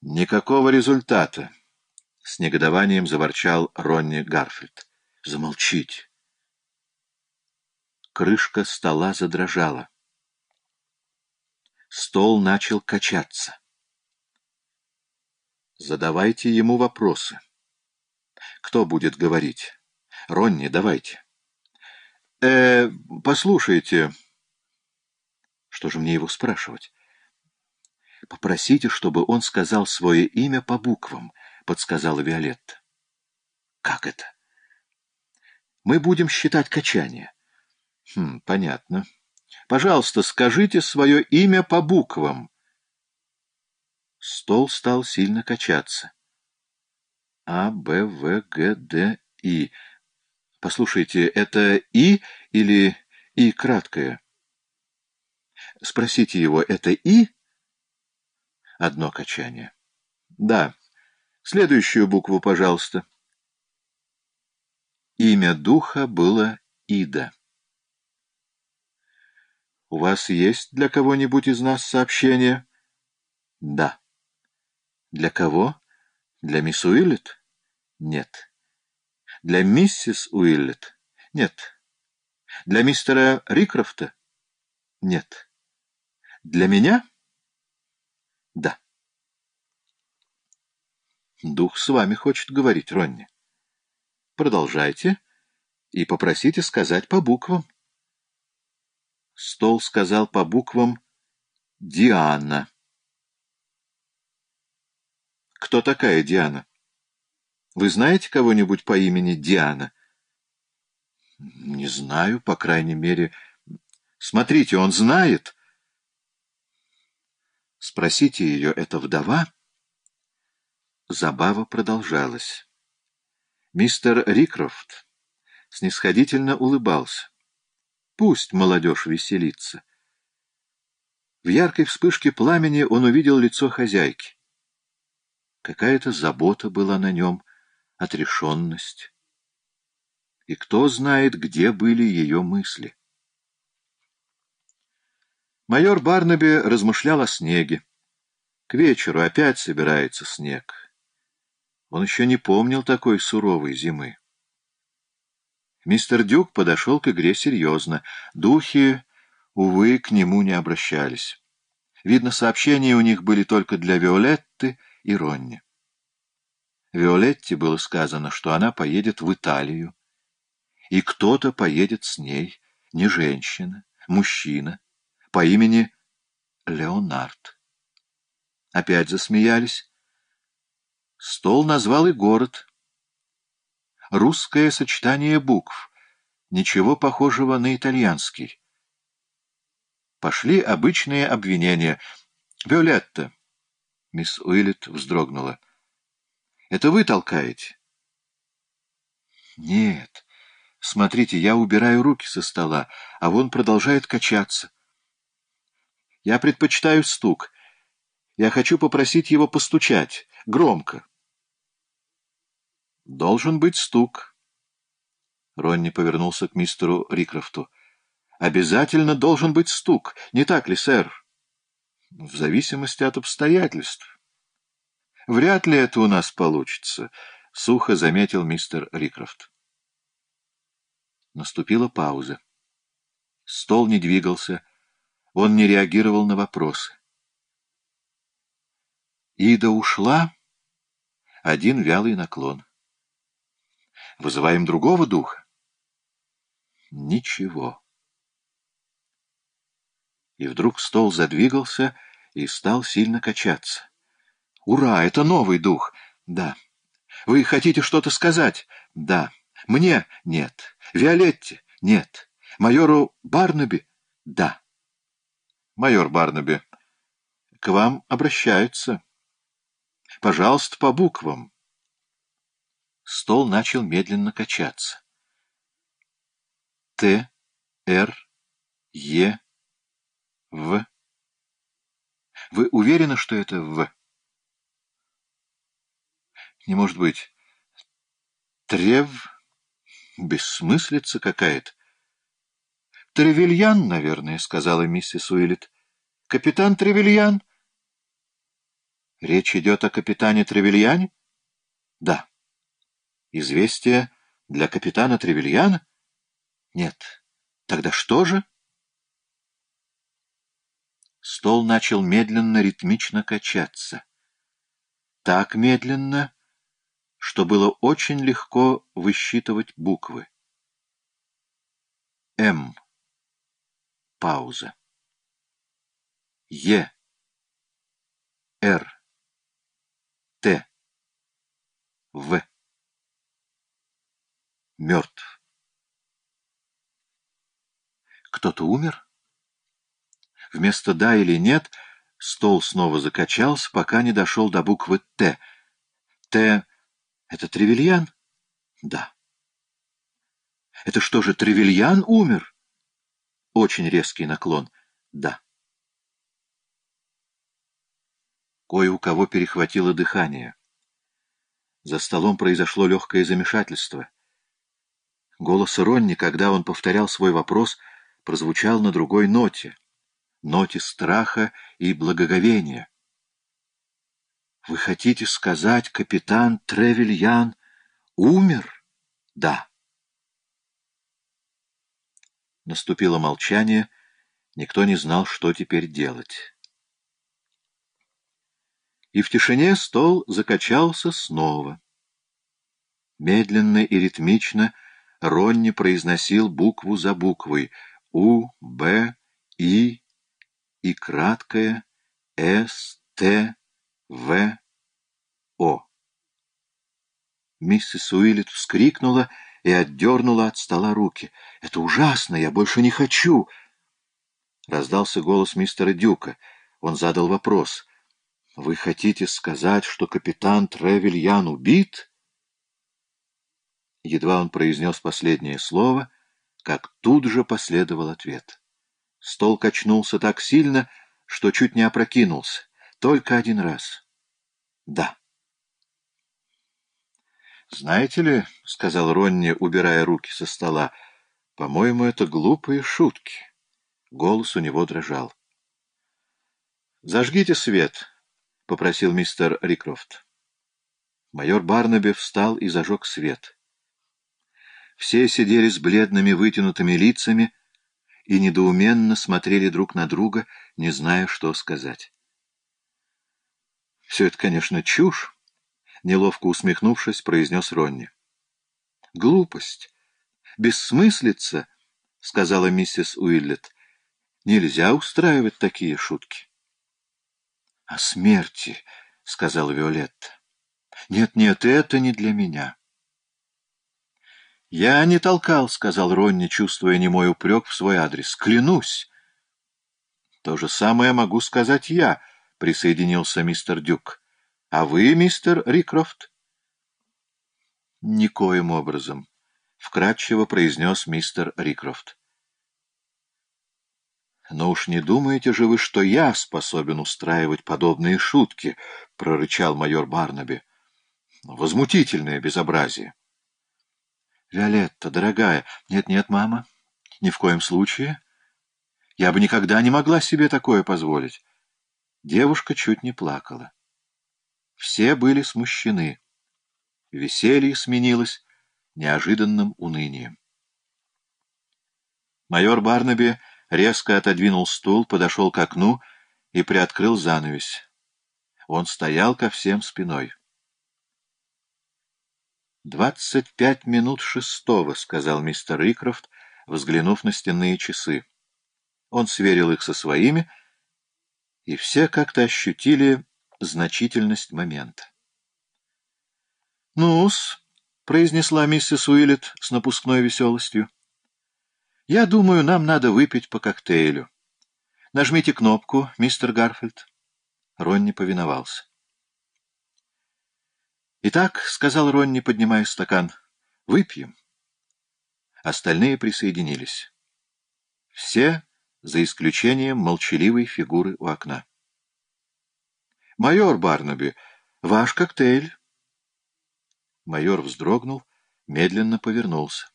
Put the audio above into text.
Никакого результата. С негодованием заворчал Ронни Гарфилд. Замолчите. Крышка стола задрожала. Стол начал качаться. Задавайте ему вопросы. Кто будет говорить? Ронни, давайте. Э, послушайте. Что же мне его спрашивать? Попросите, чтобы он сказал свое имя по буквам, подсказала Виолетта. Как это? Мы будем считать качание. Хм, понятно. Пожалуйста, скажите свое имя по буквам. Стол стал сильно качаться. А, Б, В, Г, Д, И. Послушайте, это И или И краткое? Спросите его, это И? Одно качание. Да. Следующую букву, пожалуйста. Имя духа было Ида. «У вас есть для кого-нибудь из нас сообщение?» «Да». «Для кого? Для мисс Уиллет?» «Нет». «Для миссис Уиллет?» «Нет». «Для мистера Рикрофта?» «Нет». «Для меня?» «Да». «Дух с вами хочет говорить, Ронни». «Продолжайте и попросите сказать по буквам». Стол сказал по буквам «Диана». «Кто такая Диана? Вы знаете кого-нибудь по имени Диана?» «Не знаю, по крайней мере. Смотрите, он знает». «Спросите ее, это вдова?» Забава продолжалась. Мистер Рикрофт снисходительно улыбался. Пусть молодежь веселится. В яркой вспышке пламени он увидел лицо хозяйки. Какая-то забота была на нем, отрешенность. И кто знает, где были ее мысли. Майор Барнаби размышлял о снеге. К вечеру опять собирается снег. Он еще не помнил такой суровой зимы. Мистер Дюк подошел к игре серьезно. Духи, увы, к нему не обращались. Видно, сообщения у них были только для Виолетты и Ронни. Виолетте было сказано, что она поедет в Италию. И кто-то поедет с ней, не женщина, мужчина, по имени Леонард. Опять засмеялись. Стол назвал и город — русское сочетание букв, ничего похожего на итальянский. Пошли обычные обвинения. «Виолетта!» — мисс Уиллет вздрогнула. «Это вы толкаете?» «Нет. Смотрите, я убираю руки со стола, а он продолжает качаться. Я предпочитаю стук. Я хочу попросить его постучать. Громко». Должен быть стук. Ронни повернулся к мистеру Рикрофту. Обязательно должен быть стук, не так ли, сэр? В зависимости от обстоятельств. Вряд ли это у нас получится, — сухо заметил мистер Рикрофт. Наступила пауза. Стол не двигался, он не реагировал на вопросы. Ида ушла, один вялый наклон. Вызываем другого духа? Ничего. И вдруг стол задвигался и стал сильно качаться. Ура, это новый дух. Да. Вы хотите что-то сказать? Да. Мне? Нет. Виолетте? Нет. Майору Барнаби? Да. Майор Барнаби, к вам обращаются. Пожалуйста, по буквам. Стол начал медленно качаться. Т, Р, Е, В. Вы уверены, что это В? Не может быть. Трев... Бессмыслица какая-то. Тревельян, наверное, — сказала миссис Уиллет. Капитан Тревельян? Речь идет о капитане Тревельяне? Да. Известие для капитана Тревельяна? Нет. Тогда что же? Стол начал медленно, ритмично качаться. Так медленно, что было очень легко высчитывать буквы. М. Пауза. Е. Р. Т. В. Мертв. Кто-то умер? Вместо «да» или «нет» стол снова закачался, пока не дошел до буквы «Т». «Т» — это Тревельян? Да. Это что же, Тревельян умер? Очень резкий наклон. Да. Кое у кого перехватило дыхание. За столом произошло легкое замешательство. Голос Ронни, когда он повторял свой вопрос, прозвучал на другой ноте, ноте страха и благоговения. «Вы хотите сказать, капитан Тревельян умер?» «Да». Наступило молчание, никто не знал, что теперь делать и в тишине стол закачался снова. Медленно и ритмично Ронни произносил букву за буквой У, Б, И и краткое С, Т, В, О. Миссис Уиллет вскрикнула и отдернула от стола руки. «Это ужасно! Я больше не хочу!» Раздался голос мистера Дюка. Он задал вопрос. Вы хотите сказать, что капитан Тревельян убит? Едва он произнес последнее слово, как тут же последовал ответ. Стол качнулся так сильно, что чуть не опрокинулся. Только один раз. Да. «Знаете ли, — сказал Ронни, убирая руки со стола, — по-моему, это глупые шутки». Голос у него дрожал. «Зажгите свет», — попросил мистер Рикрофт. Майор Барнаби встал и зажег свет. Все сидели с бледными вытянутыми лицами и недоуменно смотрели друг на друга, не зная, что сказать. «Все это, конечно, чушь», — неловко усмехнувшись, произнес Ронни. «Глупость, бессмыслица», — сказала миссис Уиллет. «Нельзя устраивать такие шутки». — О смерти, — сказала Виолетта. — Нет-нет, это не для меня. — Я не толкал, — сказал Ронни, чувствуя немой упрек в свой адрес. — Клянусь. — То же самое могу сказать я, — присоединился мистер Дюк. — А вы, мистер Рикрофт? — Никоим образом, — вкратчиво произнес мистер Рикрофт. «Но уж не думаете же вы, что я способен устраивать подобные шутки?» — прорычал майор Барнаби. «Возмутительное безобразие!» «Виолетта, дорогая, нет-нет, мама, ни в коем случае. Я бы никогда не могла себе такое позволить». Девушка чуть не плакала. Все были смущены. Веселье сменилось неожиданным унынием. Майор Барнаби резко отодвинул стул, подошел к окну и приоткрыл занавесь. Он стоял ко всем спиной. «Двадцать пять минут шестого», — сказал мистер Рикрофт, взглянув на стенные часы. Он сверил их со своими, и все как-то ощутили значительность момента. «Ну-с», — произнесла миссис Уиллет с напускной веселостью, — я думаю, нам надо выпить по коктейлю. Нажмите кнопку, мистер Гарфилд. Ронни повиновался. «Итак», — сказал Ронни, поднимая стакан, — «выпьем». Остальные присоединились. Все, за исключением молчаливой фигуры у окна. «Майор Барнаби, ваш коктейль». Майор вздрогнул, медленно повернулся.